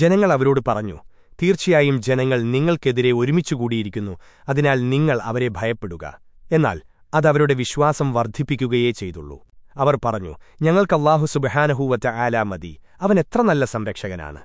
ജനങ്ങൾ അവരോട് പറഞ്ഞു തീർച്ചയായും ജനങ്ങൾ നിങ്ങൾക്കെതിരെ ഒരുമിച്ചുകൂടിയിരിക്കുന്നു അതിനാൽ നിങ്ങൾ അവരെ ഭയപ്പെടുക. എന്നാൽ അതവരുടെ വിശ്വാസം വർദ്ധിപ്പിക്കുകയേ ചെയ്തുള്ളൂ. അവർ പറഞ്ഞു ഞങ്ങൾക്ക് അള്ളാഹു സുബഹാനഹൂവറ്റ ആലാ മതി അവൻ എത്ര നല്ല സംരക്ഷകനാണ്.